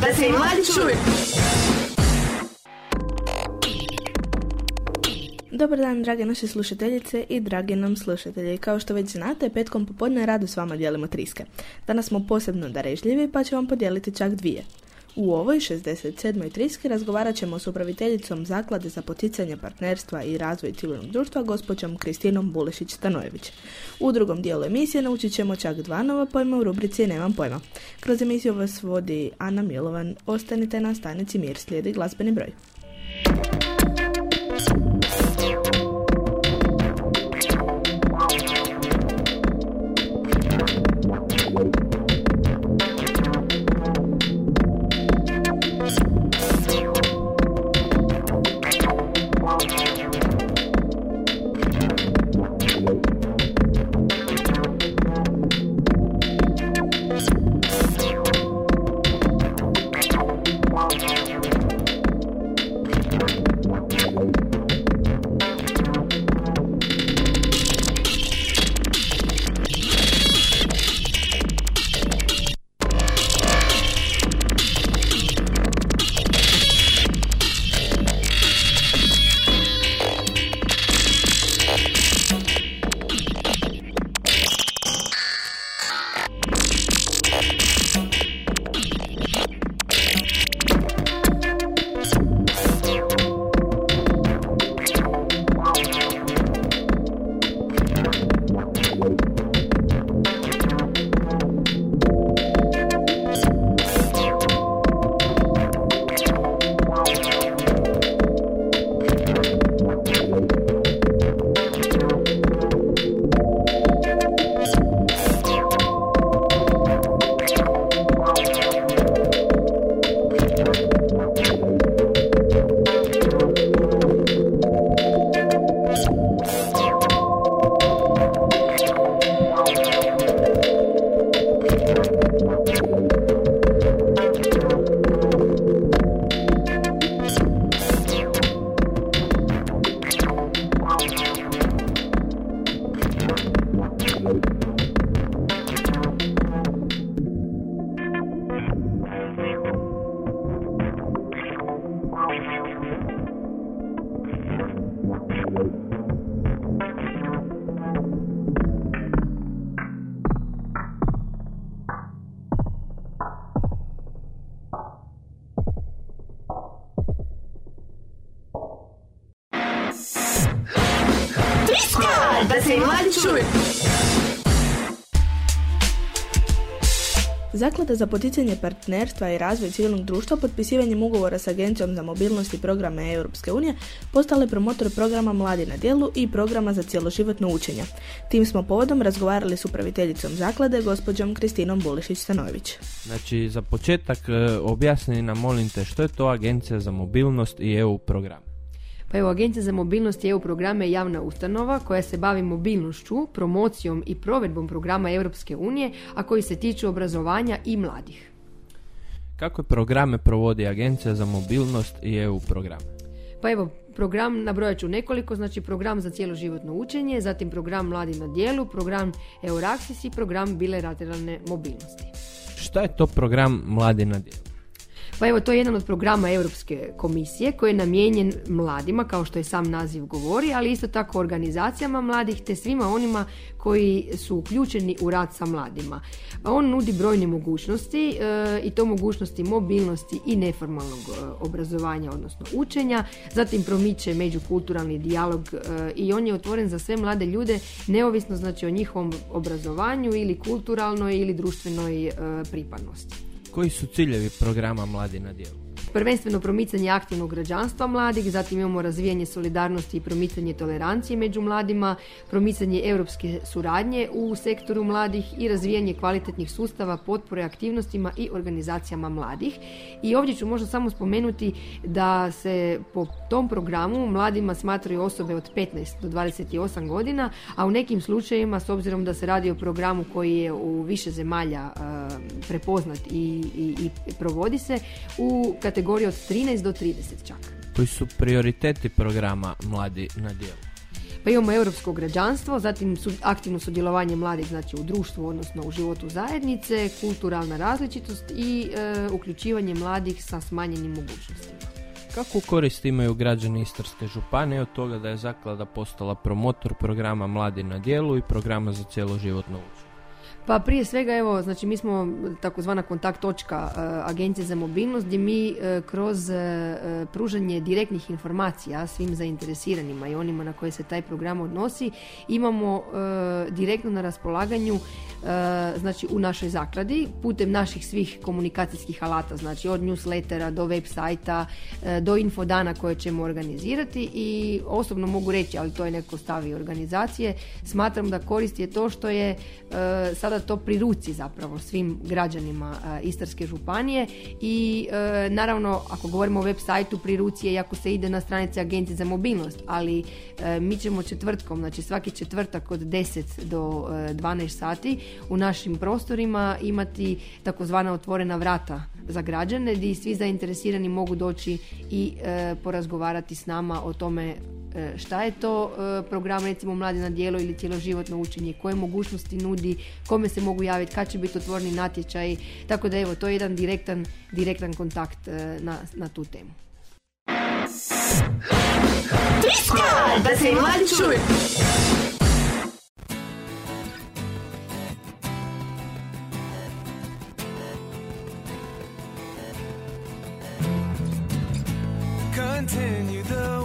da se i mladi čuju. Dobar dan, drage naše slušateljice i dragi nam slušatelji. Kao što već znate, petkom popodne rado s vama dijelimo triske. Danas smo posebno darežljivi pa ću vam podijeliti čak dvije. U ovoj 67. triski razgovarat ćemo s upraviteljicom Zaklade za poticanje partnerstva i razvoj civilnog društva, gospođom Kristinom Bulešić-Stanojević. U drugom dijelu emisije naučit ćemo čak dva nova pojma u rubrici Nemam pojma. Kroz emisiju vas vodi Ana Milovan. Ostanite na stanici Mir, slijedi glazbeni broj. Zaklada za poticanje partnerstva i razvoj civilnog društva potpisivanjem ugovora s Agencijom za mobilnost i programe Europske unije postale promotor programa Mladi na djelu i programa za cjeloživotno učenje. Tim smo povodom razgovarali s upraviteljicom zaklade, gospođom Kristinom Bulišić-Stanojević. Znači, za početak e, objasni nam, molim te, što je to Agencija za mobilnost i EU program? Pa evo, Agencija za mobilnost i EU programe je javna ustanova koja se bavi mobilnošću, promocijom i provedbom programa Europske unije, a koji se tiču obrazovanja i mladih. Kakve programe provodi Agencija za mobilnost i EU programe? Pa evo, program, nabrojat ću nekoliko, znači program za cjeloživotno učenje, zatim program Mladi na dijelu, program Euraxis i program bilateralne mobilnosti. Šta je to program Mladi na dijelu? Pa evo, to je jedan od programa Europske komisije koji je namijenjen mladima, kao što je sam naziv govori, ali isto tako organizacijama mladih te svima onima koji su uključeni u rad sa mladima. On nudi brojne mogućnosti e, i to mogućnosti mobilnosti i neformalnog e, obrazovanja, odnosno učenja, zatim promiče međukulturalni dijalog e, i on je otvoren za sve mlade ljude, neovisno znači o njihovom obrazovanju ili kulturalnoj ili društvenoj pripadnosti. Koji su ciljevi programa Mladi na dijelu? Prvenstveno promicanje aktivnog građanstva mladih, zatim imamo razvijanje solidarnosti i promicanje tolerancije među mladima, promicanje europske suradnje u sektoru mladih i razvijanje kvalitetnih sustava potpore aktivnostima i organizacijama mladih. I ovdje ću možda samo spomenuti da se po tom programu mladima smatraju osobe od 15 do 28 godina, a u nekim slučajevima, s obzirom da se radi o programu koji je u više zemalja prepoznat i, i, i provodi se, u kategoriji kategorije od 13 do 30 čak. Koji su prioriteti programa Mladi na dijelu? Pa imamo europsko građanstvo, zatim su, aktivno sudjelovanje mladih znači u društvu, odnosno u životu zajednice, kulturalna različitost i e, uključivanje mladih sa smanjenim mogućnostima. Kako korist imaju građani Istarske županije od toga da je zaklada postala promotor programa Mladi na dijelu i programa za životno učenje? Pa prije svega, evo, znači mi smo takozvana kontakt točka uh, Agencije za mobilnost gdje mi uh, kroz uh, pružanje direktnih informacija svim zainteresiranima i onima na koje se taj program odnosi imamo direktno na raspolaganju znači u našoj zakladi putem naših svih komunikacijskih alata, znači od newslettera do web sajta do infodana koje ćemo organizirati. I osobno mogu reći, ali to je neko stavi organizacije, smatram da korist je to što je sad sada to pri ruci zapravo svim građanima e, Istarske županije. I e, naravno ako govorimo o web sajtu pri ruci je ako se ide na stranice Agencije za mobilnost, ali e, mi ćemo četvrtkom, znači svaki četvrtak od 10 do 12 sati u našim prostorima imati takozvana otvorena vrata za građane gdje svi zainteresirani mogu doći i porazgovarati s nama o tome šta je to e, program recimo Mladi na dijelo ili cjeloživotno učenje, koje mogućnosti nudi, kome se mogu javiti, kad će biti otvorni natječaj, tako da evo, to je jedan direktan, direktan kontakt e, na, na tu temu. Da se mladi čuje! Continue the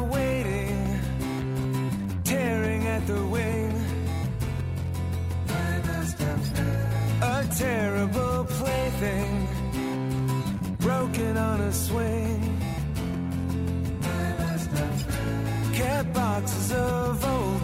plaything, broken on a swing. Cat boxes of old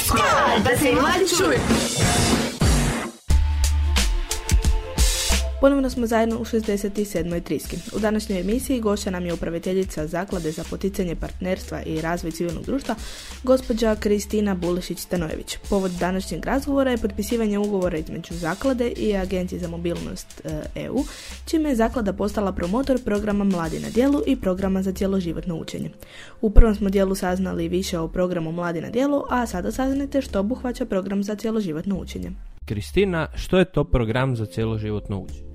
Iskra! Da se i mladi. Ponovno smo zajedno u 67. triski. U današnjoj emisiji gošća nam je upraviteljica Zaklade za poticanje partnerstva i razvoj civilnog društva, gospođa Kristina Bulešić-Stanojević. Povod današnjeg razgovora je potpisivanje ugovora između Zaklade i Agencije za mobilnost e, EU, čime je Zaklada postala promotor programa Mladi na dijelu i programa za cjeloživotno učenje. U prvom smo dijelu saznali više o programu Mladi na dijelu, a sada saznajte što obuhvaća program za cjeloživotno učenje. Kristina, što je to program za cjeloživotno učenje?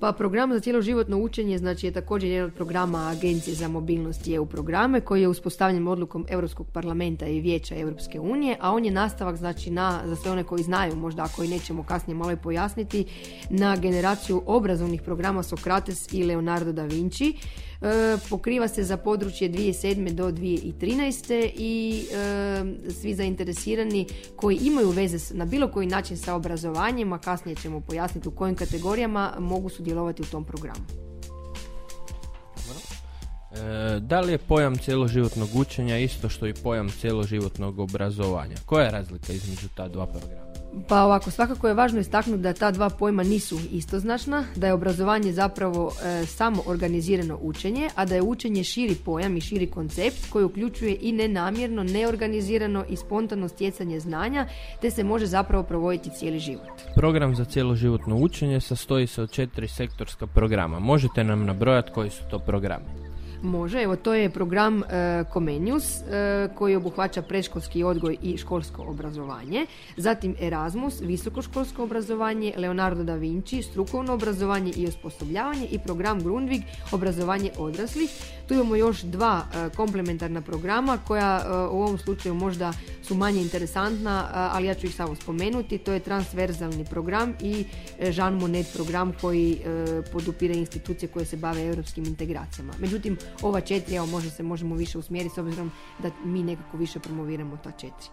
Pa program za cjeloživotno učenje znači je također jedan od programa Agencije za mobilnost i EU programe koji je uspostavljen odlukom Europskog parlamenta i Vijeća Europske unije, a on je nastavak znači na, za sve one koji znaju, možda ako i nećemo kasnije malo i pojasniti, na generaciju obrazovnih programa Sokrates i Leonardo da Vinci pokriva se za područje 2007. do 2013. i e, svi zainteresirani koji imaju veze na bilo koji način sa obrazovanjem, a kasnije ćemo pojasniti u kojim kategorijama mogu sudjelovati u tom programu. E, da li je pojam cjeloživotnog učenja isto što i pojam cjeloživotnog obrazovanja? Koja je razlika između ta dva programa? Pa ovako, svakako je važno istaknuti da ta dva pojma nisu istoznačna, da je obrazovanje zapravo e, samo organizirano učenje, a da je učenje širi pojam i širi koncept koji uključuje i nenamjerno, neorganizirano i spontano stjecanje znanja, te se može zapravo provoditi cijeli život. Program za cjeloživotno učenje sastoji se od četiri sektorska programa. Možete nam nabrojati koji su to programi? Može, evo to je program e, Comenius e, koji obuhvaća predškolski odgoj i školsko obrazovanje, zatim Erasmus, visokoškolsko obrazovanje, Leonardo da Vinci, strukovno obrazovanje i osposobljavanje i program Grundvig, obrazovanje odraslih. Tu imamo još dva e, komplementarna programa koja u ovom slučaju možda su manje interesantna, ali ja ću ih samo spomenuti. To je transverzalni program i Jean Monnet program koji podupire institucije koje se bave europskim integracijama. Međutim, ova četiri, evo možda se možemo više usmjeriti s obzirom da mi nekako više promoviramo ta četiri.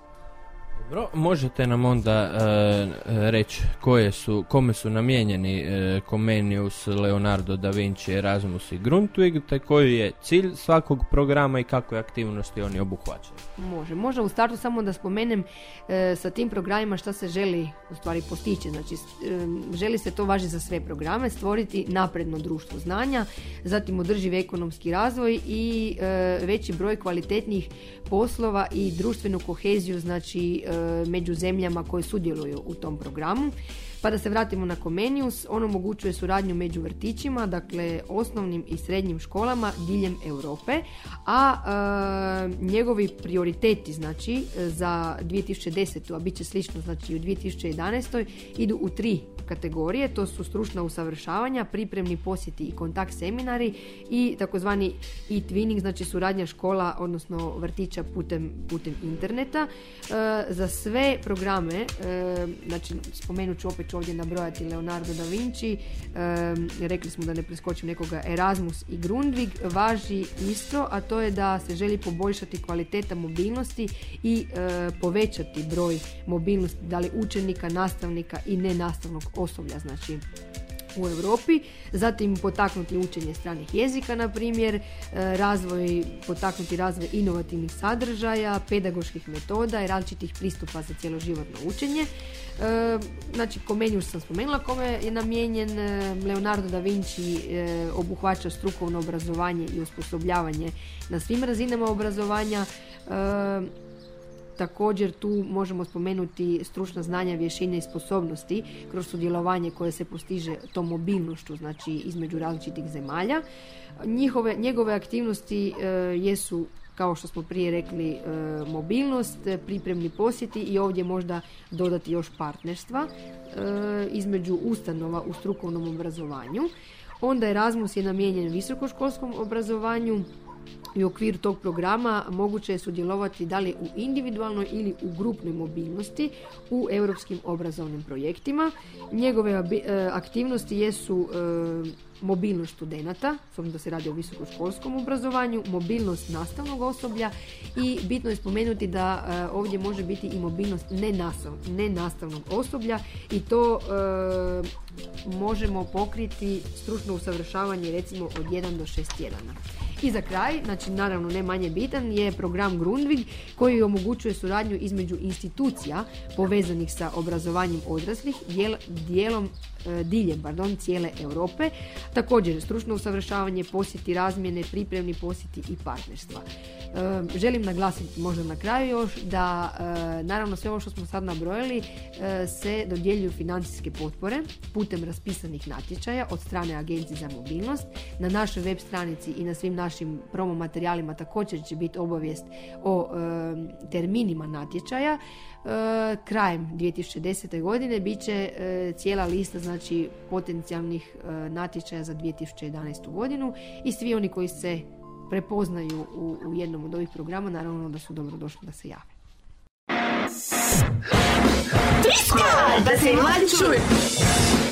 Dobro, možete nam onda e, reći koje su, kome su namijenjeni e, Comenius, Leonardo da Vinci, Erasmus i Grundtvig, te koji je cilj svakog programa i kakve aktivnosti oni obuhvaćaju? Može, može u startu samo da spomenem e, sa tim programima šta se želi u stvari postići. Znači, želi se to važi za sve programe, stvoriti napredno društvo znanja, zatim održivi ekonomski razvoj i veći broj kvalitetnih poslova i društvenu koheziju, znači E, među zemljama koje sudjeluju u tom programu. Pa da se vratimo na Comenius, on omogućuje suradnju među vrtićima, dakle osnovnim i srednjim školama diljem Europe, a e, njegovi prioriteti znači za 2010. a bit će slično znači u 2011. idu u tri kategorije, to su stručna usavršavanja, pripremni posjeti i kontakt seminari i takozvani e-twinning, znači suradnja škola, odnosno vrtića putem, putem interneta. E, za sve programe, e, znači spomenut ću opet ću ovdje nabrojati Leonardo da Vinci, e, rekli smo da ne preskočim nekoga Erasmus i Grundvig, važi isto, a to je da se želi poboljšati kvaliteta mobilnosti i povećati broj mobilnosti, da li učenika, nastavnika i nenastavnog osoblja znači u Europi, zatim potaknuti učenje stranih jezika, na primjer, e, razvoj, potaknuti razvoj inovativnih sadržaja, pedagoških metoda i različitih pristupa za cjeloživotno učenje. E, znači, Comenius sam spomenula kome je namijenjen, e, Leonardo da Vinci obuhvaća strukovno obrazovanje i osposobljavanje na svim razinama obrazovanja, Također tu možemo spomenuti stručna znanja, vješine i sposobnosti kroz sudjelovanje koje se postiže tom mobilnošću, znači između različitih zemalja. Njihove, njegove aktivnosti e, jesu kao što smo prije rekli e, mobilnost, pripremni posjeti i ovdje možda dodati još partnerstva e, između ustanova u strukovnom obrazovanju. Onda Erasmus je namijenjen visokoškolskom obrazovanju, i u okviru tog programa moguće je sudjelovati da li u individualnoj ili u grupnoj mobilnosti u europskim obrazovnim projektima. Njegove e, aktivnosti jesu e, mobilnost studenata, s da se radi o visokoškolskom obrazovanju, mobilnost nastavnog osoblja i bitno je spomenuti da e, ovdje može biti i mobilnost nenastavnog osoblja i to možemo pokriti stručno usavršavanje recimo od 1 do 6 tjedana. I za kraj, znači naravno ne manje bitan, je program Grundvig koji omogućuje suradnju između institucija povezanih sa obrazovanjem odraslih, dijel, dijelom diljem pardon, cijele Europe. Također stručno usavršavanje, posjeti razmjene, pripremni posjeti i partnerstva. E, želim naglasiti možda na kraju još da e, naravno sve ovo što smo sad nabrojili se dodjeljuju financijske potpore putem raspisanih natječaja od strane Agencije za mobilnost. Na našoj web stranici i na svim našim promo materijalima također će biti obavijest o terminima natječaja. Krajem 2010. godine bit će cijela lista znači potencijalnih natječaja za 2011. godinu i svi oni koji se prepoznaju u, u jednom od ovih programa, naravno da su dobro došli da se jave. Da se mladi.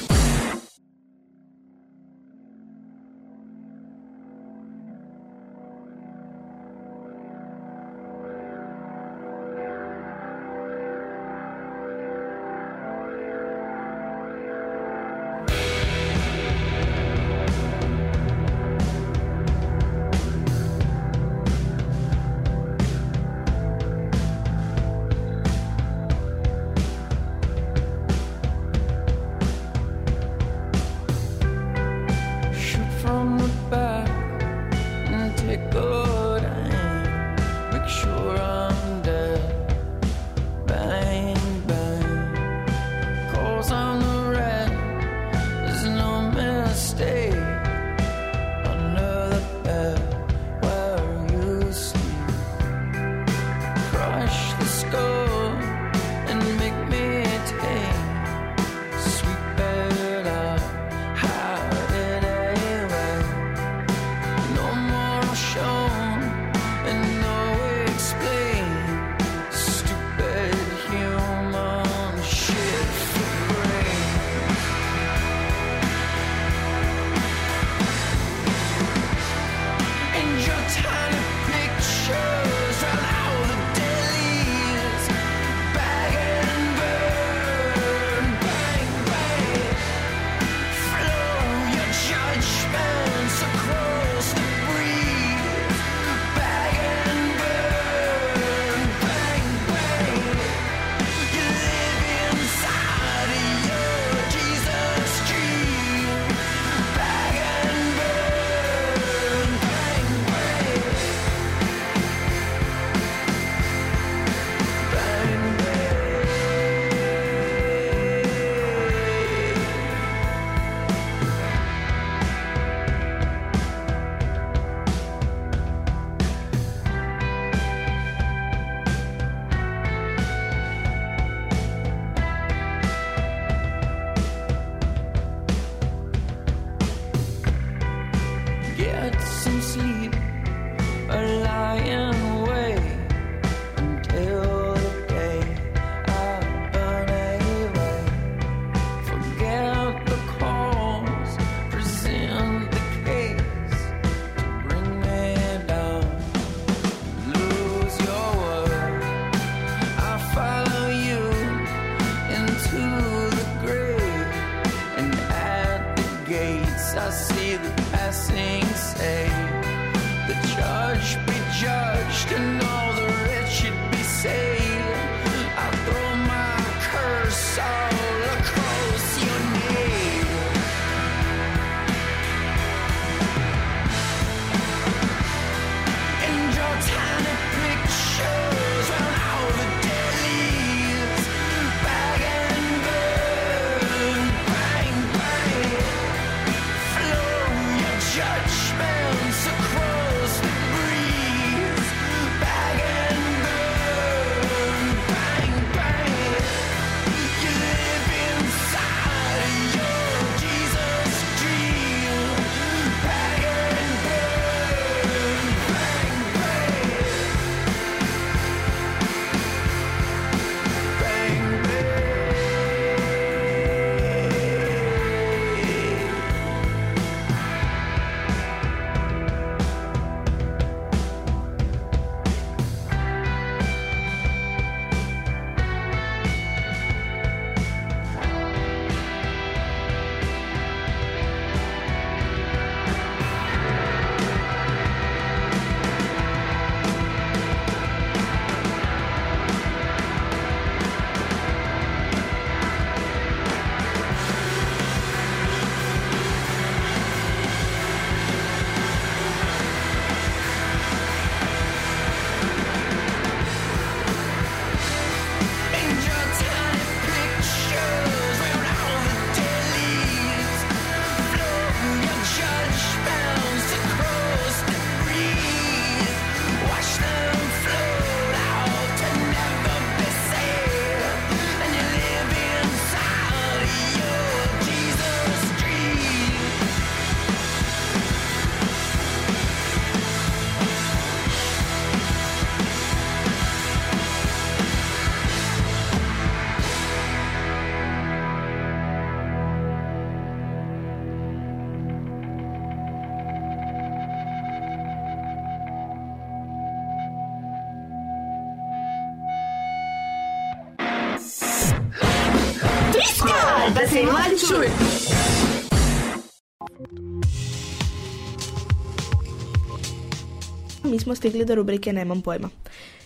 Mi smo stigli do rubrike Nemam pojma.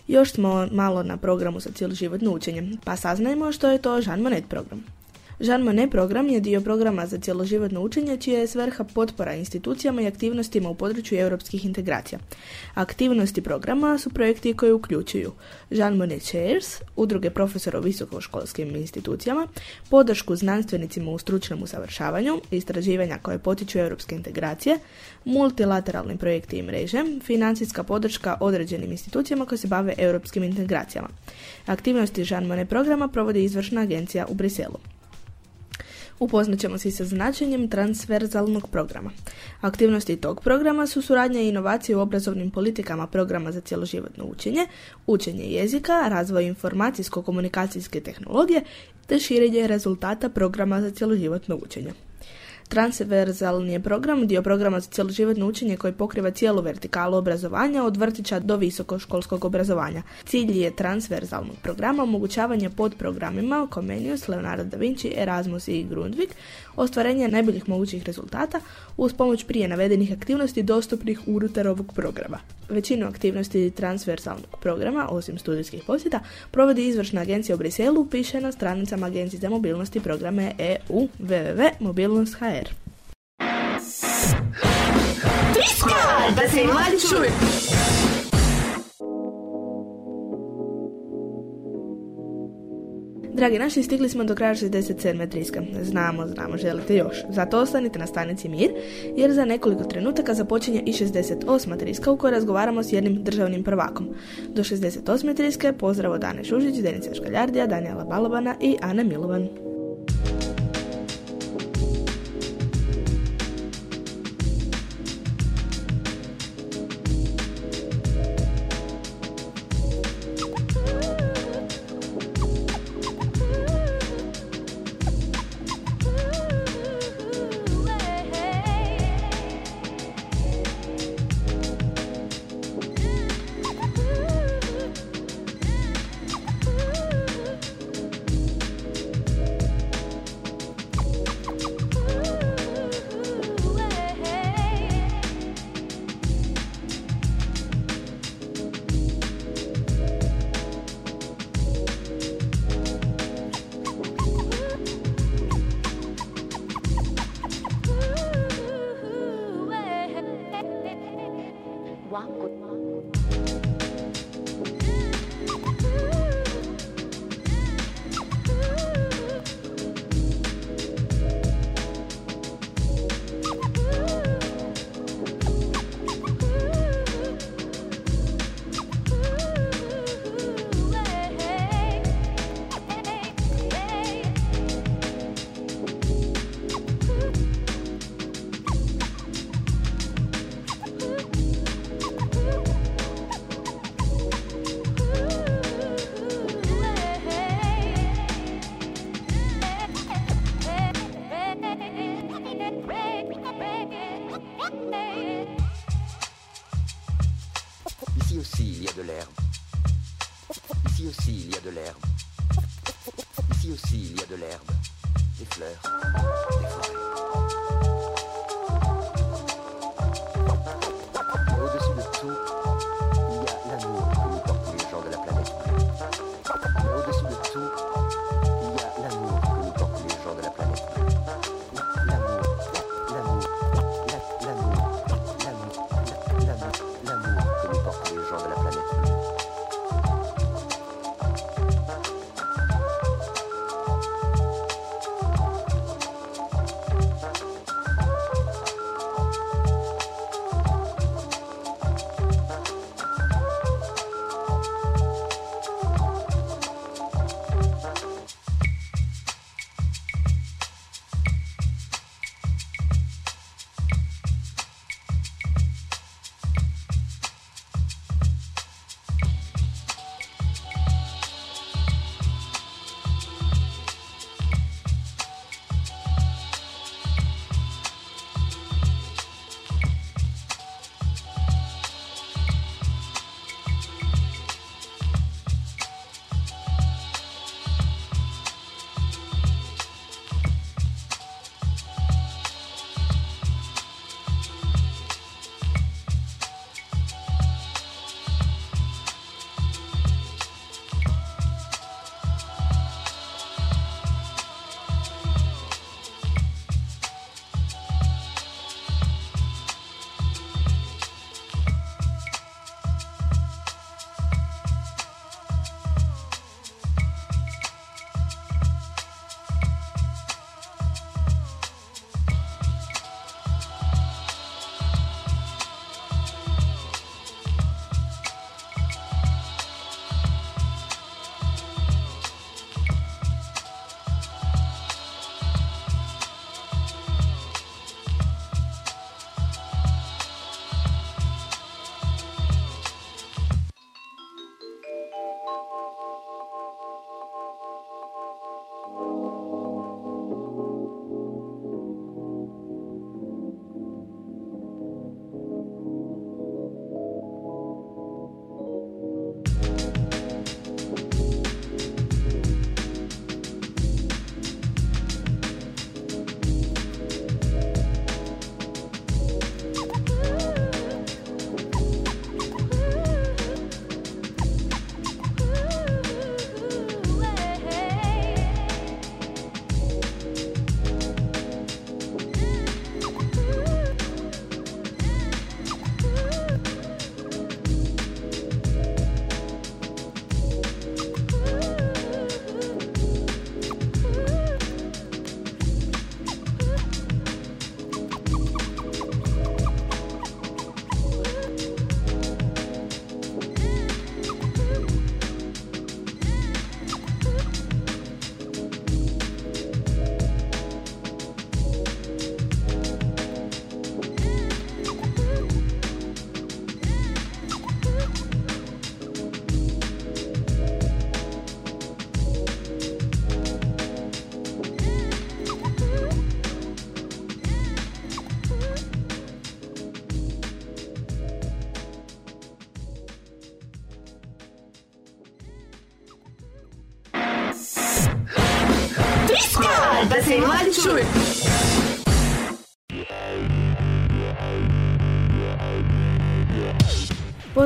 Još smo malo na programu za cjeloživotno učenje, pa saznajmo što je to Jean Monnet program. Jean Monnet program je dio programa za cjeloživotno učenje čija je svrha potpora institucijama i aktivnostima u području europskih integracija. Aktivnosti programa su projekti koji uključuju Jean Monnet Chairs, udruge profesora u visokoškolskim institucijama, podršku znanstvenicima u stručnom usavršavanju, istraživanja koje potiču europske integracije, multilateralni projekti i mreže, financijska podrška određenim institucijama koje se bave europskim integracijama. Aktivnosti Jean Monnet programa provodi izvršna agencija u Briselu. Upoznat ćemo se sa značenjem transverzalnog programa. Aktivnosti tog programa su suradnja i inovacije u obrazovnim politikama programa za cjeloživotno učenje, učenje jezika, razvoj informacijsko-komunikacijske tehnologije te širenje rezultata programa za cjeloživotno učenje. Transverzalni je program dio programa za cjeloživotno učenje koji pokriva cijelu vertikalu obrazovanja od vrtića do visokoškolskog obrazovanja. Cilj je transverzalnog programa omogućavanje podprogramima Comenius, Leonardo da Vinci, Erasmus i Grundtvig ostvarenje najboljih mogućih rezultata uz pomoć prije navedenih aktivnosti dostupnih unutar ovog programa. Većinu aktivnosti transverzalnog programa, osim studijskih posjeta, provodi izvršna agencija u Briselu, piše na stranicama Agencije za mobilnost i programe EU www.mobilnost.hr. Da se mladi čuju. Dragi naši, stigli smo do kraja 67. triska. Znamo, znamo, želite još. Zato ostanite na stanici Mir, jer za nekoliko trenutaka započinje i 68. triska u kojoj razgovaramo s jednim državnim prvakom. Do 68. triske pozdrav od Dane Šužić, Denica Škaljardija, Danijela Balobana i Ana Milovan.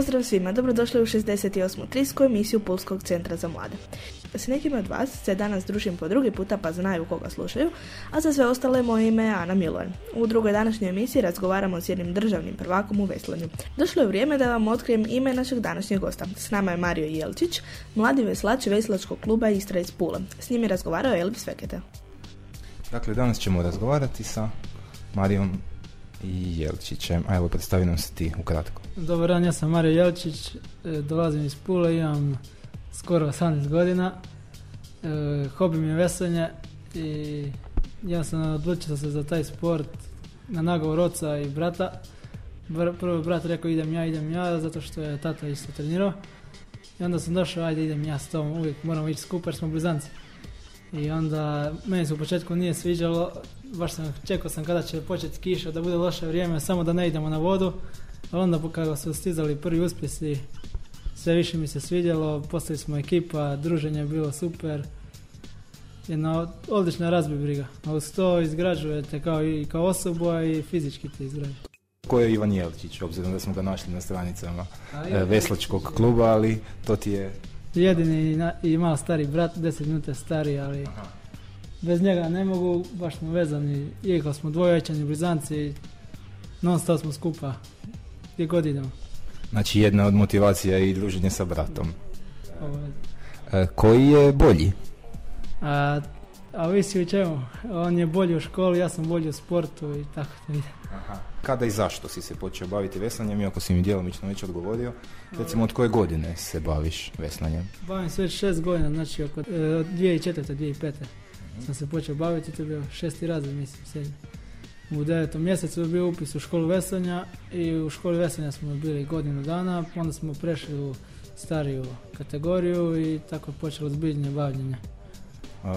Pozdrav svima, dobrodošli u 68. trisku emisiju Pulskog centra za mlade. S nekima od vas se danas družim po drugi puta pa znaju koga slušaju, a za sve ostale moje ime je Ana Milovan. U drugoj današnjoj emisiji razgovaramo s jednim državnim prvakom u veslanju. Došlo je vrijeme da vam otkrijem ime našeg današnjeg gosta. S nama je Mario Jelčić, mladi veslač veslačkog kluba Istra iz Pule. S njim je razgovarao Elbi Svekete. Dakle, danas ćemo razgovarati sa Marijom Jelčićem. A evo, predstavi nam se ti ukratko. Dobar dan, ja sam Mario Jelčić, e, dolazim iz Pule, imam skoro 18 godina, e, hobi mi je veslanje i ja sam odlučio se za taj sport na nagovor oca i brata. Br- Prvo brat rekao idem ja, idem ja, zato što je tata isto trenirao. I onda sam došao, ajde idem ja s tom, uvijek moramo ići skupa jer smo blizanci. I onda, meni se u početku nije sviđalo, baš sam čekao sam kada će početi kiša, da bude loše vrijeme, samo da ne idemo na vodu. A onda kako su stizali prvi uspjesi, sve više mi se svidjelo, postali smo ekipa, druženje je bilo super. Jedna odlična razbibriga. A uz to izgrađujete kao i kao osobu, a i fizički te izgrađuje. Ko je Ivan Jelčić, obzirom da smo ga našli na stranicama e, Veslačkog kluba, ali to ti je... Jedini i, i malo stari brat, 10 minuta stari, ali bez njega ne mogu, baš smo vezani, iako smo dvojećani blizanci, non stop smo skupa, gdje god idemo. Znači, jedna od motivacija je i druženje sa bratom. E, koji je bolji? A, a ovisi u čemu, on je bolji u školi, ja sam bolji u sportu i tako to ide. Kada i zašto si se počeo baviti veslanjem, iako si mi djelomično već odgovorio? Recimo, od koje godine se baviš veslanjem? Bavim se već šest godina, znači oko e, od 2004. 2005. sam se počeo baviti, to je bio šesti razred, mislim, sedmi. U devetom mjesecu je bio upis u školu veslanja i u školi veslanja smo bili godinu dana, onda smo prešli u stariju kategoriju i tako je počelo zbiljnje bavljenje.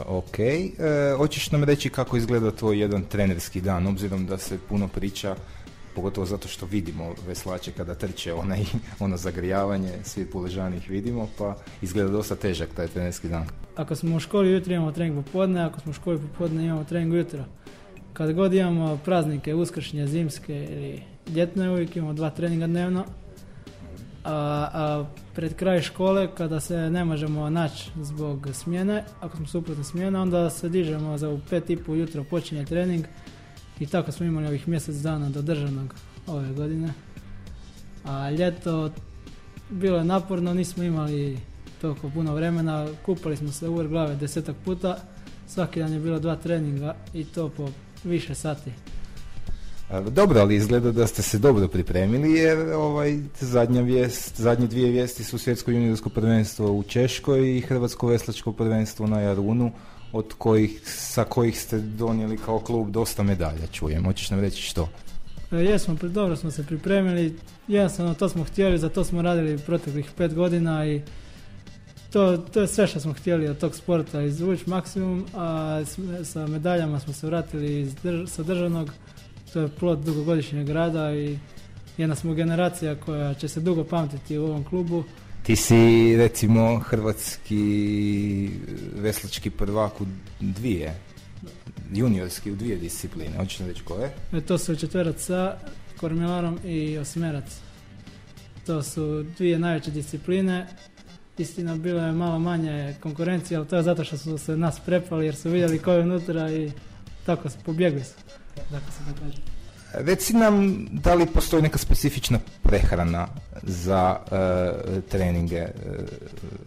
Ok, e, hoćeš nam reći kako izgleda tvoj jedan trenerski dan, obzirom da se puno priča, pogotovo zato što vidimo veslače kada trče onaj, ono zagrijavanje, svi puležani ih vidimo, pa izgleda dosta težak taj trenerski dan. Ako smo u školi ujutro imamo trening popodne, ako smo u školi popodne imamo trening ujutro. Kad god imamo praznike, uskršnje, zimske ili ljetne, uvijek imamo dva treninga dnevno. A, a pred kraj škole, kada se ne možemo naći zbog smjene, ako smo suprotno smjene, onda se dižemo za u pet i pol ujutro počinje trening. I tako smo imali ovih mjesec dana do državnog ove godine. A ljeto bilo je naporno, nismo imali toliko puno vremena, kupali smo se u glave desetak puta, svaki dan je bilo dva treninga i to po više sati. Dobro, ali izgleda da ste se dobro pripremili jer ovaj, zadnja vijest, zadnje dvije vijesti su svjetsko juniorsko prvenstvo u Češkoj i hrvatsko veslačko prvenstvo na Jarunu od kojih, sa kojih ste donijeli kao klub dosta medalja, čujem. Hoćeš nam reći što? E, jesmo, dobro smo se pripremili, jednostavno to smo htjeli, za to smo radili proteklih pet godina i to, to je sve što smo htjeli od tog sporta, izvući maksimum, a sa medaljama smo se vratili iz drž- sa državnog, to je plod dugogodišnjeg rada i jedna smo generacija koja će se dugo pamtiti u ovom klubu. Ti si recimo hrvatski veslački prvak u dvije, juniorski u dvije discipline. Hoćeš reći koje? E, To su četverac sa kormilarom i osmerac. To su dvije najveće discipline. Istina, bilo je malo manje konkurencije, ali to je zato što su se nas prepali jer su vidjeli ko je unutra i tako su, pobjegli su. Tako se da kaže. Reci nam da li postoji neka specifična prehrana za e, treninge e,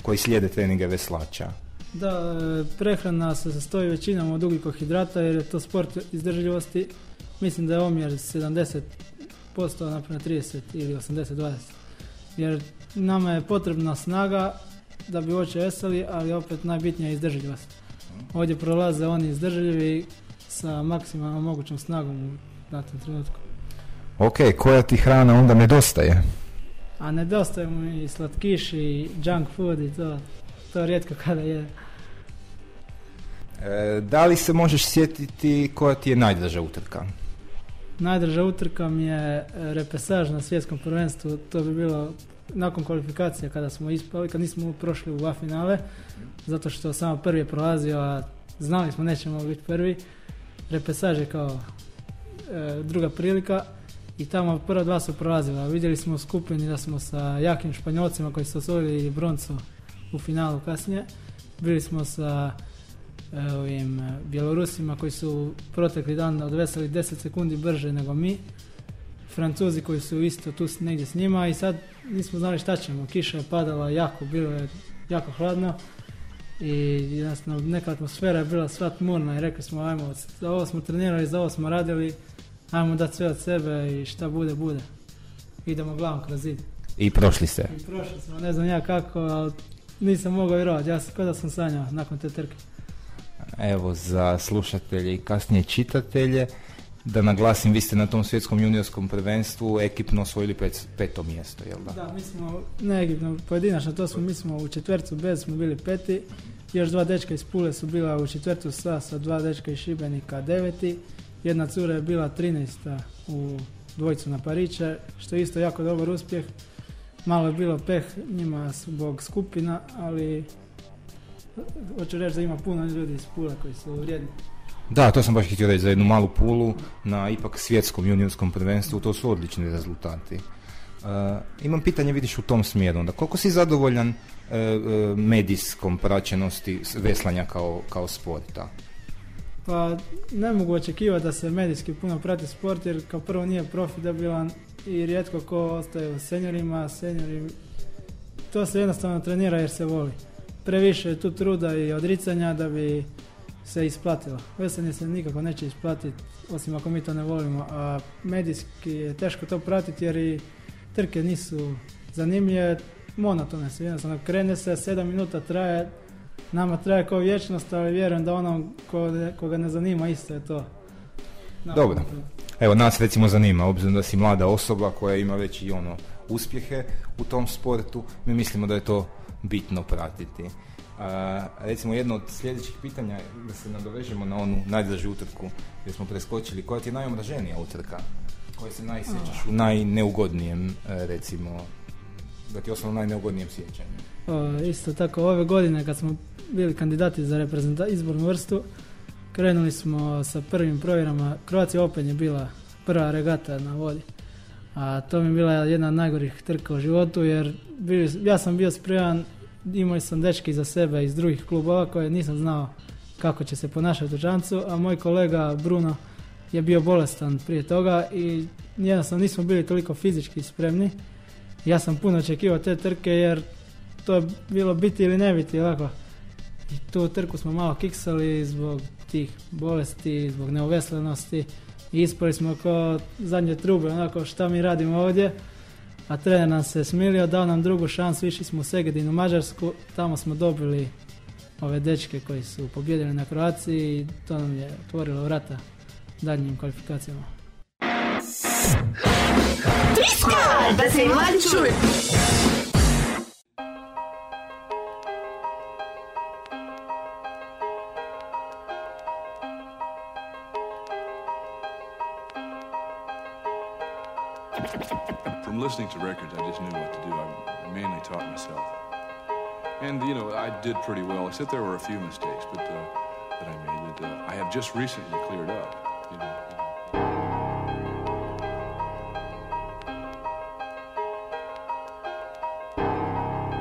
koji slijede treninge veslača. Da, e, prehrana se sastoji većinom od ugljikohidrata jer je to sport izdržljivosti. Mislim da je omjer 70% naprema 30 ili 80-20. Jer nama je potrebna snaga da bi uopće veseli, ali opet najbitnija je izdržljivost. Ovdje prolaze oni izdržljivi sa maksimalnom mogućom snagom u datom trenutku. Ok, koja ti hrana onda nedostaje? A nedostaje mu i slatkiš i junk food i to, to rijetko kada je. E, da li se možeš sjetiti koja ti je najdraža utrka? Najdrža utrka mi je repesaž na svjetskom prvenstvu, to bi bilo nakon kvalifikacije kada smo ispali, kad nismo prošli u dva finale, zato što samo prvi je prolazio, a znali smo nećemo biti prvi. Repesaž je kao e, druga prilika i tamo prva dva su prolazila. Vidjeli smo skupini da smo sa jakim Španjolcima koji su osvojili broncu u finalu kasnije. Bili smo sa e, ovim e, Bjelorusima koji su protekli dan odvesili 10 sekundi brže nego mi. Francuzi koji su isto tu negdje s njima i sad nismo znali šta ćemo. Kiša je padala jako, bilo je jako hladno i jednostavno neka atmosfera je bila sva tmurna i rekli smo ajmo, za ovo smo trenirali, za ovo smo radili, ajmo dati sve od sebe i šta bude, bude. Idemo glavom kroz zid. I prošli ste. I prošli smo, ne znam ja kako, ali nisam mogao vjerovati, ja kao da sam sanjao nakon te trke. Evo, za slušatelje i kasnije čitatelje, da naglasim, vi ste na tom svjetskom juniorskom prvenstvu ekipno osvojili pet, peto mjesto, jel da? Da, mi smo, ne pojedinačno to smo, mi smo u četvrcu bez smo bili peti, još dva dečka iz Pule su bila u četvrtu sa, sa dva dečka iz Šibenika deveti, jedna cura je bila 13. u dvojicu na Pariće, što je isto jako dobar uspjeh. Malo je bilo peh njima zbog skupina, ali hoću reći da ima puno ljudi iz Pule koji su vrijedni. Da, to sam baš htio reći, za jednu malu pulu na ipak svjetskom juniorskom prvenstvu, to su odlični rezultati. E, imam pitanje, vidiš, u tom smjeru. Onda, koliko si zadovoljan e, medijskom praćenosti veslanja kao, kao sporta? Pa ne mogu očekivati da se medijski puno prati sport jer kao prvo nije profitabilan i rijetko ko ostaje u seniorima, seniori to se jednostavno trenira jer se voli. Previše je tu truda i odricanja da bi se isplatilo. Veselje se nikako neće isplatiti osim ako mi to ne volimo, a medijski je teško to pratiti jer i trke nisu zanimljive, monotone su, jednostavno krene se, 7 minuta traje, nama traje kao vječnost, ali vjerujem da onom ko, koga ne zanima isto je to. Dobro. Evo, nas recimo zanima, obzirom da si mlada osoba koja ima već i ono uspjehe u tom sportu, mi mislimo da je to bitno pratiti. A, recimo jedno od sljedećih pitanja da se nadovežemo na onu najdražu utrku gdje smo preskočili, koja ti je najomraženija utrka? Koja se najsjećaš u najneugodnijem, e, recimo, da ti je u najneugodnijem sjećanju? O, isto tako, ove godine kad smo bili kandidati za reprezenta izbornu vrstu, krenuli smo sa prvim provjerama. Croatia Open je bila prva regata na vodi. A to mi je bila jedna od najgorih trka u životu jer bili, ja sam bio spreman, imao sam dečki za sebe iz drugih klubova koje nisam znao kako će se ponašati u Žancu, a moj kolega Bruno je bio bolestan prije toga i jednostavno nismo bili toliko fizički spremni. Ja sam puno očekivao te trke jer to je bilo biti ili ne biti ovako. I tu trku smo malo kiksali zbog tih bolesti, zbog neuveslenosti i ispali smo kao zadnje trube, onako šta mi radimo ovdje. A trener nam se smilio, dao nam drugu šansu, išli smo u Segedin u Mađarsku, tamo smo dobili ove dečke koji su pobjedili na Kroaciji i to nam je otvorilo vrata daljnjim kvalifikacijama. Da se. Listening to records, I just knew what to do. I mainly taught myself. And, you know, I did pretty well, except there were a few mistakes but, uh, that I made that uh, I have just recently cleared up. You know.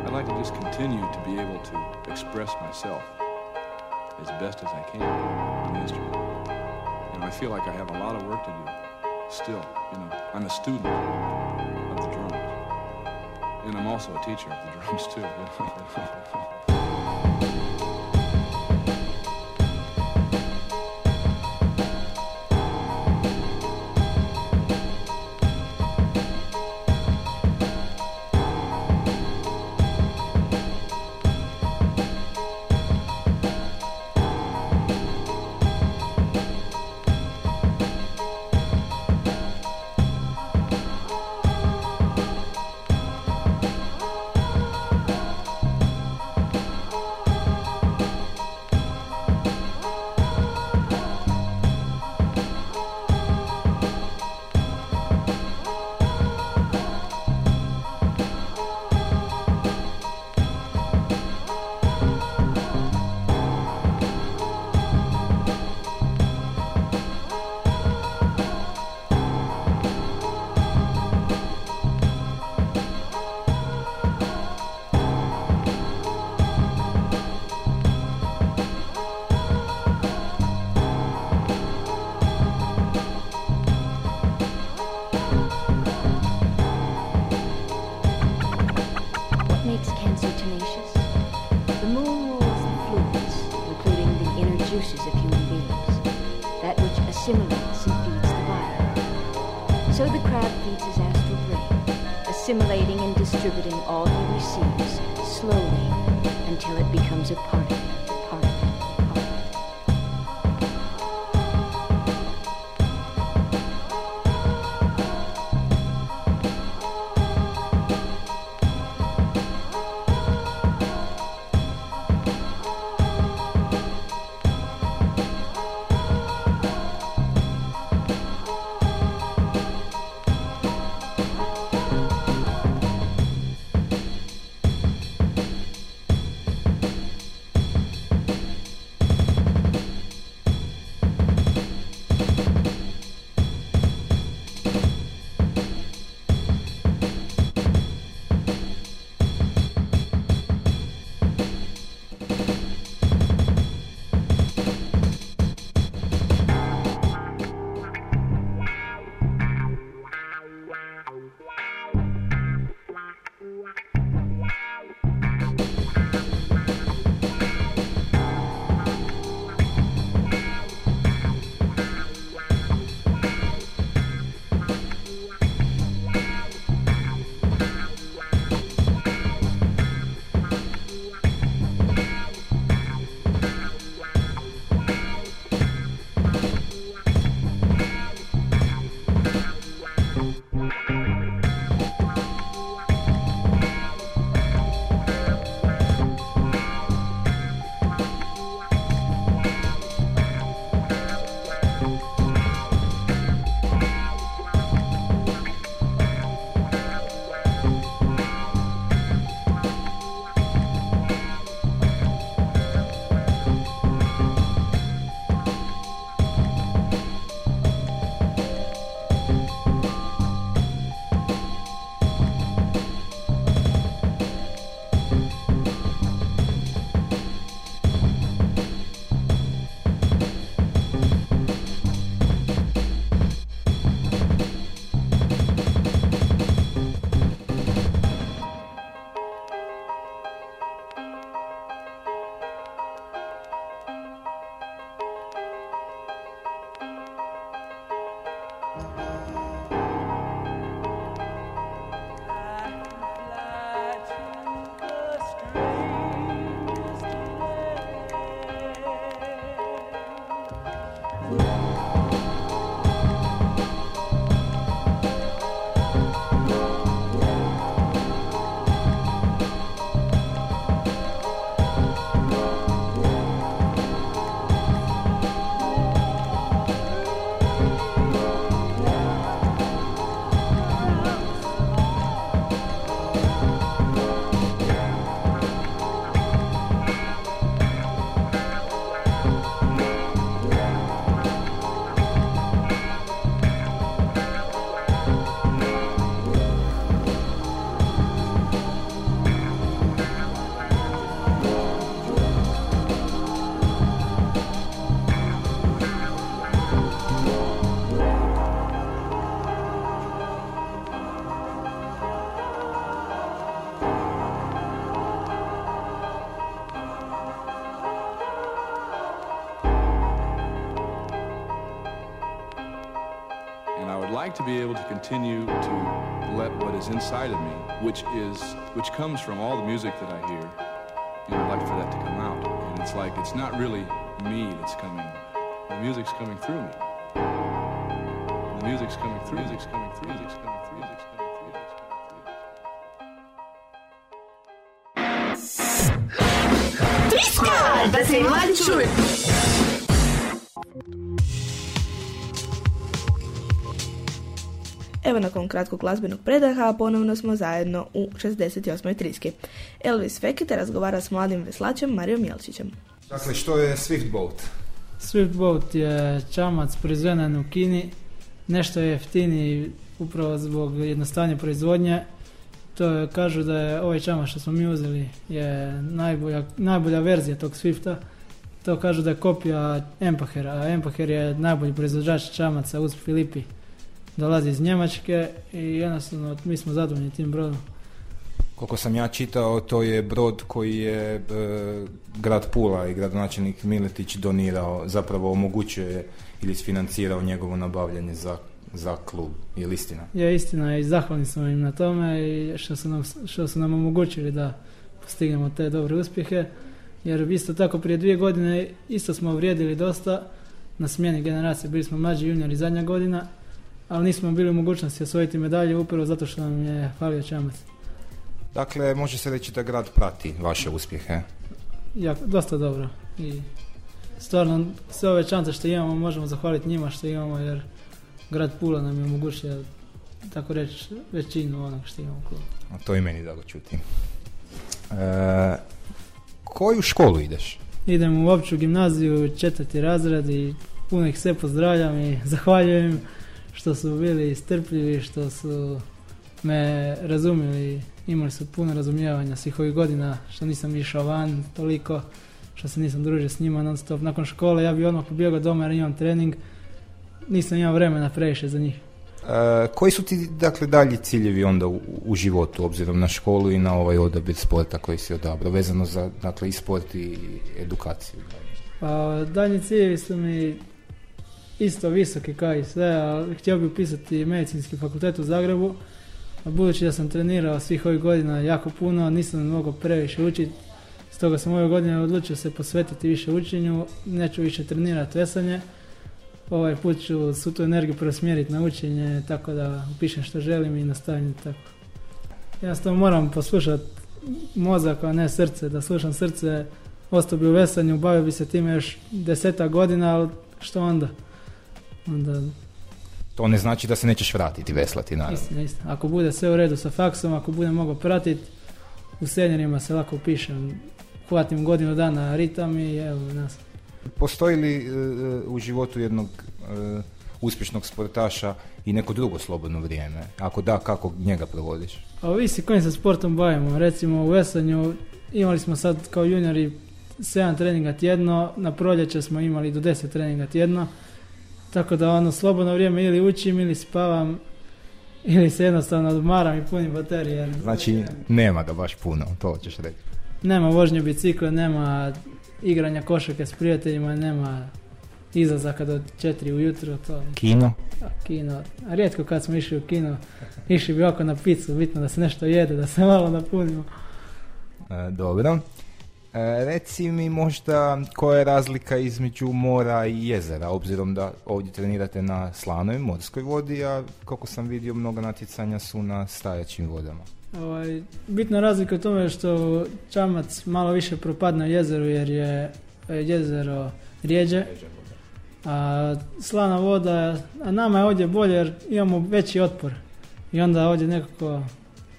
I'd like to just continue to be able to express myself as best as I can in the. You know, I feel like I have a lot of work to do still. You know, I'm a student. And I'm also a teacher of the drums, too. to be able to continue to let what is inside of me, which is which comes from all the music that I hear, you know, I'd like for that to come out. And it's like it's not really me that's coming. The music's coming through me. The music's coming through. Through. Music's coming through. Music's coming through. Music's coming through. Triska! Da se i Evo nakon kratkog glazbenog predaha ponovno smo zajedno u 68. triski. Elvis Fekete razgovara s mladim veslačem Marijom Jelčićem. Dakle, što je Swiftboat? Swiftboat je čamac proizveden u Kini, nešto je jeftiniji upravo zbog jednostavnije proizvodnje. To je, kažu da je ovaj čamac što smo mi uzeli je najbolja, najbolja verzija tog Swifta. To kažu da je kopija Empahera, a Empaher je najbolji proizvođač čamaca uz Filipi. Dolazi iz Njemačke i jednostavno mi smo zadovoljni tim brodom. Koliko sam ja čitao, to je brod koji je e, grad Pula i gradonačelnik Miletić donirao, zapravo omogućuje ili isfinancirao njegovo nabavljanje za, za klub. Je li istina? Je istina i zahvalni smo im na tome i što su nam, što su nam omogućili da postignemo te dobre uspjehe. Jer isto tako prije dvije godine isto smo vrijedili dosta na smjeni generacije. Bili smo mlađi juniori zadnja godina, ali nismo bili u mogućnosti osvojiti medalje upravo zato što nam je falio čamac. Dakle, može se reći da grad prati vaše uspjehe. jako, dosta dobro. I stvarno sve ove čance što imamo možemo zahvaliti njima što imamo jer grad Pula nam je omogućio tako reći većinu onog što imamo u klubu. A to je meni drago čuti. E, koju školu ideš? Idem u opću gimnaziju, četvrti razred i puno ih sve pozdravljam i zahvaljujem im što su bili strpljivi, što su me razumjeli, imali su puno razumijevanja svih ovih godina što nisam išao van toliko, što se nisam družio s njima non stop. Nakon škole ja bi odmah pobjegao doma jer imam trening, nisam imao vremena previše za njih. E, koji su ti dakle dalji ciljevi onda u, u životu obzirom na školu i na ovaj odabir sporta koji si odabrao vezano za dakle i sport i edukaciju? Pa daljnji ciljevi su mi isto visoki kao i sve, ali htio bih upisati medicinski fakultet u Zagrebu. A budući da sam trenirao svih ovih godina jako puno, nisam mogao previše učiti, stoga sam ove godine odlučio se posvetiti više učenju, neću više trenirati vesanje. Ovaj put ću svu tu energiju preusmjeriti na učenje, tako da upišem što želim i nastavim tako. Jednostavno moram poslušati mozak, a ne srce, da slušam srce, ostao bi u vesanju, bavio bi se time još deseta godina, ali što onda? Onda, To ne znači da se nećeš vratiti veslati, naravno. istina, istina. Ako bude sve u redu sa faksom, ako budem mogao pratiti, u seniorima se lako upišem, hvatim godinu dana ritam i evo nas. Postoji li e, u životu jednog e, uspješnog sportaša i neko drugo slobodno vrijeme? Ako da, kako njega provodiš? A ovisi kojim se sportom bavimo. Recimo u vesanju imali smo sad kao juniori 7 treninga tjedno, na proljeće smo imali do 10 treninga tjedno. Tako da ono slobodno vrijeme ili učim ili spavam ili se jednostavno odmaram i punim baterije. Znači, nema ga baš puno, to ćeš reći. Nema vožnje bicikla, nema igranja košake s prijateljima, nema izlazaka do 4 ujutro, to Kino? a, kino. A rijetko kad smo išli u kino, išli bi oko na picu, bitno da se nešto jede, da se malo napunimo. E, dobro. E, reci mi možda koja je razlika između mora i jezera, obzirom da ovdje trenirate na slanoj morskoj vodi, a kako sam vidio mnoga natjecanja su na stajaćim vodama. Ovaj, bitna razlika u tome što čamac malo više propadne u jezeru jer je e, jezero rijeđe, a slana voda, a nama je ovdje bolje jer imamo veći otpor i onda ovdje nekako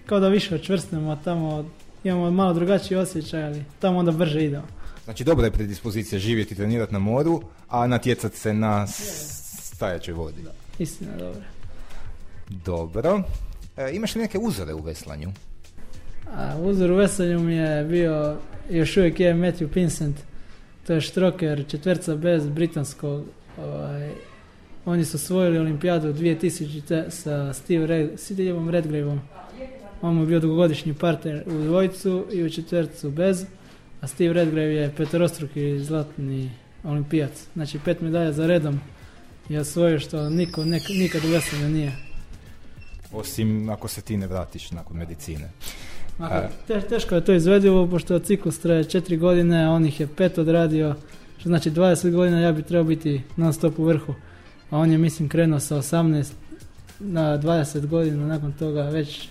kao da više očvrsnemo, a tamo imamo malo drugačiji osjećaj, ali tamo onda brže idemo. Znači dobra je predispozicija živjeti i trenirati na moru, a natjecati se na stajaćoj vodi. Istina, dobro. Dobro. E, imaš li neke uzore u veslanju? A uzor u vesanju mi je bio, još uvijek je Matthew Pinsent, to je štroker četverca bez britanskog. Ovaj, oni su osvojili olimpijadu 2000 sa Steve Red, Redgraveom. On mu je bio dugogodišnji partner u dvojicu i u četvercu bez, a Steve Redgrave je petorostruki zlatni olimpijac. Znači pet medalja za redom je osvojio što niko nek- nikad u nije. Osim ako se ti ne vratiš nakon medicine. Ako, A- te- teško je to izvedivo, pošto ciklus traje četiri godine, a on ih je pet odradio, što znači 20 godina ja bi trebao biti non stop u vrhu. A on je, mislim, krenuo sa 18 na 20 godina, nakon toga već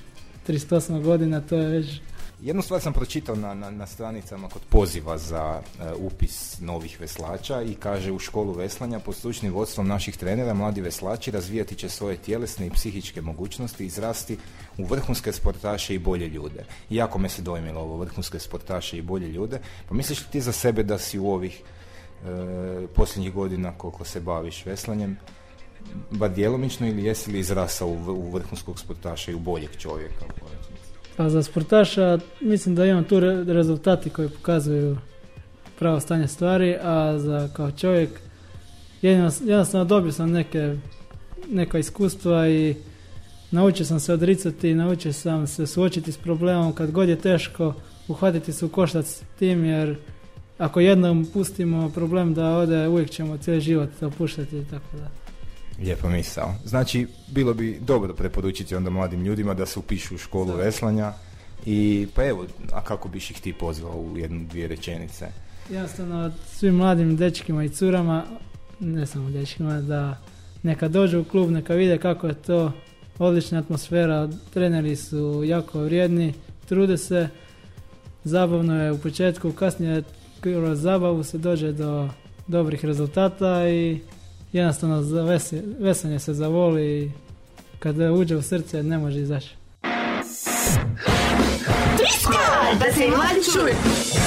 38 godina, to je već... Jednu stvar sam pročitao na, na, na stranicama kod poziva za e, upis novih veslača i kaže u školu veslanja pod stručnim vodstvom naših trenera mladi veslači razvijati će svoje tjelesne i psihičke mogućnosti i izrasti u vrhunske sportaše i bolje ljude. I jako me se dojmilo ovo vrhunske sportaše i bolje ljude. Pa misliš li ti za sebe da si u ovih e, posljednjih godina koliko se baviš veslanjem bar djelomično ili jesi li izrasao u, vrhunskog sportaša i u boljeg čovjeka? Pa za sportaša mislim da imam tu re- rezultati koji pokazuju pravo stanje stvari, a za kao čovjek jednostavno dobio sam neke, neka iskustva i naučio sam se odricati, naučio sam se suočiti s problemom kad god je teško uhvatiti se u koštac s tim jer ako jednom pustimo problem da ode uvijek ćemo cijeli život to puštati i tako da. Lijepa misao. Znači, bilo bi dobro preporučiti onda mladim ljudima da se upišu u školu veslanja i pa evo, a kako biš ih ti pozvao u jednu, dvije rečenice? Jednostavno svim mladim dečkima i curama, ne samo dečkima, da neka dođu u klub, neka vide kako je to odlična atmosfera, treneri su jako vrijedni, trude se, zabavno je u početku, kasnije kroz zabavu se dođe do dobrih rezultata i jednostavno veselje se zavoli i kada uđe u srce ne može izaći. Da se mladi čuju.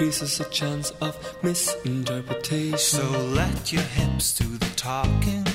Increases the chance of misinterpretation. So let your hips do the talking.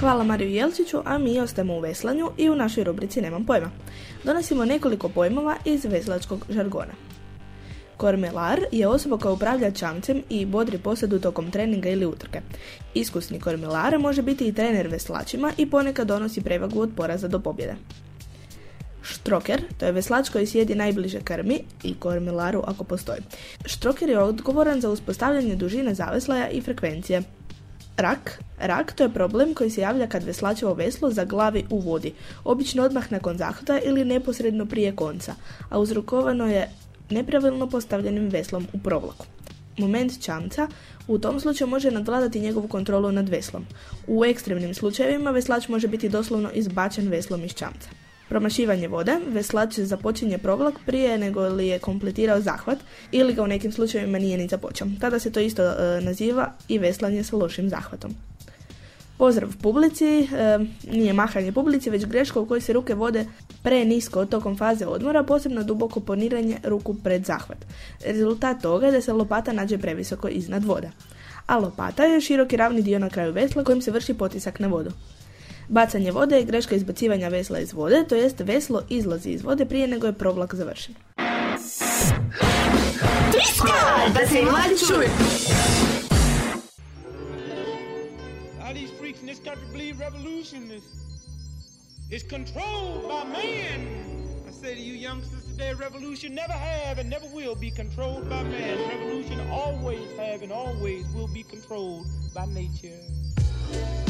Hvala Mariju Jelčiću, a mi ostajemo u veslanju i u našoj rubrici Nemam pojma. Donosimo nekoliko pojmova iz veslačkog žargona. Kormelar je osoba koja upravlja čamcem i bodri posadu tokom treninga ili utrke. Iskusni kormelar može biti i trener veslačima i ponekad donosi prevagu od poraza do pobjede. Štroker, to je veslač koji sjedi najbliže krmi i kormilaru ako postoji. Štroker je odgovoran za uspostavljanje dužine zaveslaja i frekvencije. Rak. Rak to je problem koji se javlja kad veslačevo veslo zaglavi u vodi, obično odmah nakon zahvata ili neposredno prije konca, a uzrokovano je nepravilno postavljenim veslom u provlaku. Moment čamca u tom slučaju može nadvladati njegovu kontrolu nad veslom. U ekstremnim slučajevima veslač može biti doslovno izbačen veslom iz čamca. Promašivanje vode, veslač započinje provlak prije nego li je kompletirao zahvat ili ga u nekim slučajevima nije ni započeo. Tada se to isto e, naziva i veslanje sa lošim zahvatom. Pozdrav publici, e, nije mahanje publici, već greška u kojoj se ruke vode prenisko tokom faze odmora, posebno duboko poniranje ruku pred zahvat. Rezultat toga je da se lopata nađe previsoko iznad voda. A lopata je široki ravni dio na kraju vesla kojim se vrši potisak na vodu. Bacanje vode je greška izbacivanja vesla iz vode, to jest veslo izlazi iz vode prije nego je provlak završen. Da se mladi. All these freaks in this country believe revolution is, is controlled by man. I say to you youngsters today, revolution never have and never will be controlled by man. Revolution always have and always will be controlled by nature.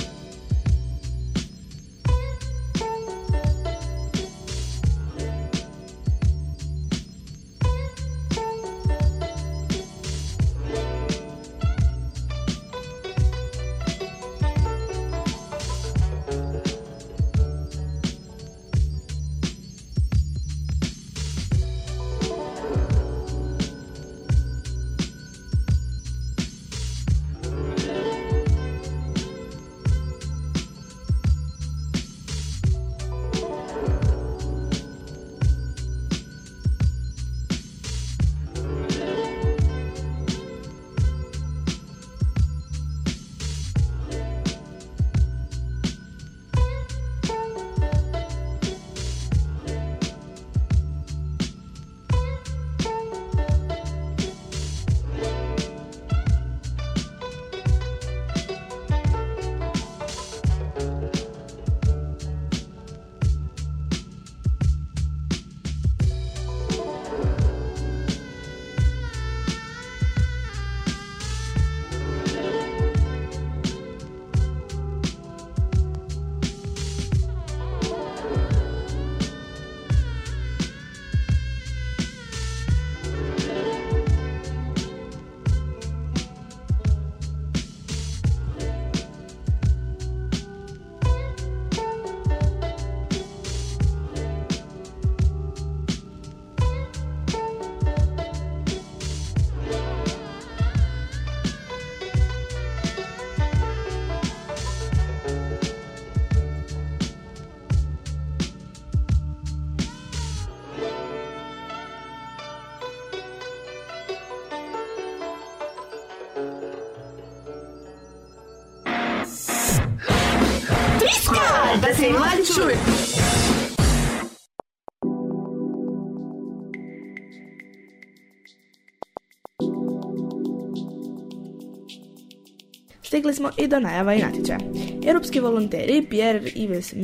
Se i mladi čuju. Stigli smo i do najava i natječaja. Europski volonteri Pierre Ives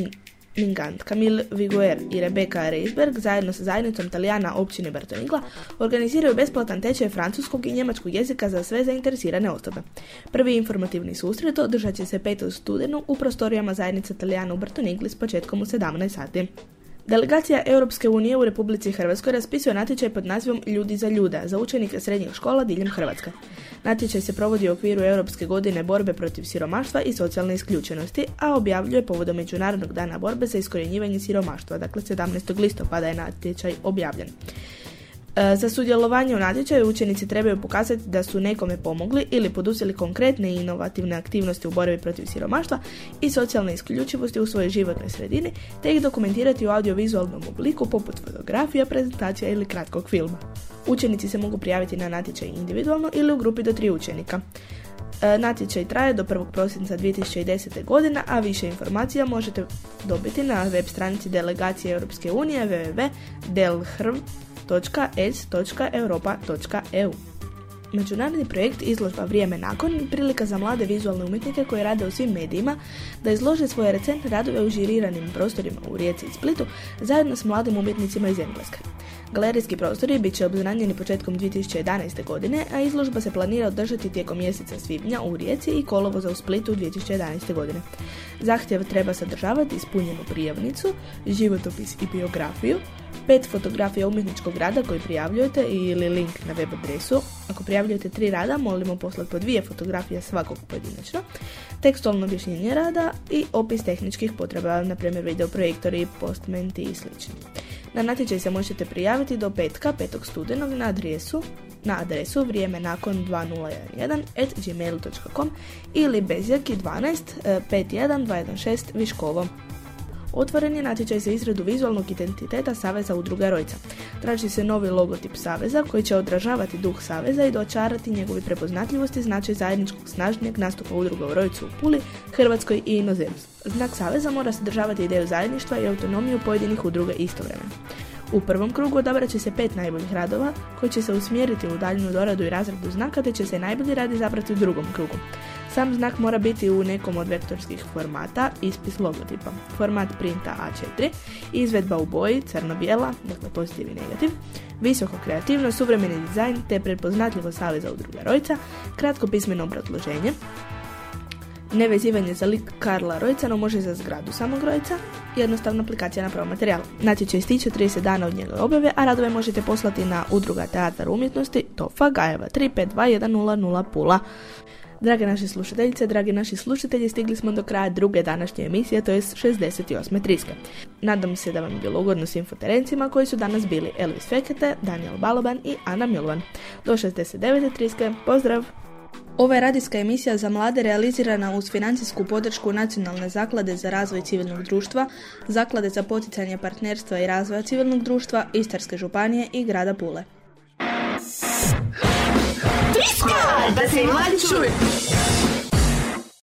Mingant, Camille Viguer i Rebecca Reisberg zajedno sa zajednicom Talijana općine Bartonigla organiziraju besplatan tečaj francuskog i njemačkog jezika za sve zainteresirane osobe. Prvi informativni susret održat će se 5. studenu u prostorijama zajednice Talijana u Bartonigli s početkom u 17 sati. Delegacija Europske unije u Republici Hrvatskoj raspisuje natječaj pod nazivom Ljudi za ljuda za učenike srednjih škola diljem Hrvatske. Natječaj se provodi u okviru Europske godine borbe protiv siromaštva i socijalne isključenosti, a objavljuje povodom Međunarodnog dana borbe za iskorjenjivanje siromaštva, dakle 17. listopada je natječaj objavljen. E, Za sudjelovanje u natječaju učenici trebaju pokazati da su nekome pomogli ili poduzeli konkretne i inovativne aktivnosti u borbi protiv siromaštva i socijalne isključivosti u svojoj životnoj sredini, te ih dokumentirati u audiovizualnom obliku poput fotografija, prezentacija ili kratkog filma. Učenici se mogu prijaviti na natječaj individualno ili u grupi do tri učenika. E, Natječaj traje do 1. prosinca 2010. godine, a više informacija možete dobiti na web stranici delegacije Europske unije www.delhrv.s.europa.eu. Međunarodni projekt Izložba Vrijeme nakon prilika za mlade vizualne umjetnike koji rade u svim medijima da izlože svoje recentne radove u žiriranim prostorima u Rijeci i Splitu zajedno s mladim umjetnicima iz Engleske. Galerijski prostori bit će obznanjeni početkom 2011. godine, a izložba se planira održati tijekom mjeseca svibnja u Rijeci i kolovoza u Splitu 2011. godine. Zahtjev treba sadržavati ispunjenu prijavnicu, životopis i biografiju, pet fotografija umjetničkog rada koji prijavljujete ili link na web adresu. Ako prijavljujete tri rada, molimo poslati po dvije fotografije svakog pojedinačno, tekstualno objašnjenje rada i opis tehničkih potreba, na primjer videoprojektori, postmenti i sl. Na natječaj se možete prijaviti do petka 5. studenog na adresu na adresu vrijeme nakon 2011 at gmail.com ili bezjaki 12 51 216 Viškovo. Otvoren je natječaj za izradu vizualnog identiteta Saveza udruga Rojca. Traži se novi logotip Saveza koji će odražavati duh Saveza i dočarati njegovi prepoznatljivosti značaj zajedničkog snažnijeg nastupa udruga u Rojcu u Puli, Hrvatskoj i inozemstvu. Znak Saveza mora sadržavati ideju zajedništva i autonomiju pojedinih udruga istovremeno. U prvom krugu odabrat će se pet najboljih radova koji će se usmjeriti u daljnju doradu i razradu znaka te će se najbolji rad izabrati u drugom krugu. Sam znak mora biti u nekom od vektorskih formata, ispis logotipa, format printa A4, izvedba u boji, crno-bijela, dakle pozitiv i negativ, visoko kreativno, suvremeni dizajn te prepoznatljivo saveza udruga Rojca, kratko pismeno obrazloženje, nevezivanje za lik Karla Rojca, no može za zgradu samog Rojca, jednostavna aplikacija na pravo materijal. Natječaj stiče 30 dana od njegove objave, a radove možete poslati na udruga Teatar umjetnosti Tofa Gajeva 352100 Pula. Drage naše slušateljice, dragi naši slušatelji, stigli smo do kraja druge današnje emisije, to je 68. triske. Nadam se da vam je bilo ugodno s infoterencima koji su danas bili Elvis Fekete, Daniel Baloban i Ana Milvan. Do 69. triske, pozdrav! Ova je radijska emisija za mlade realizirana uz financijsku podršku Nacionalne zaklade za razvoj civilnog društva, Zaklade za poticanje partnerstva i razvoja civilnog društva, Istarske županije i grada Pule. Da se i mladi.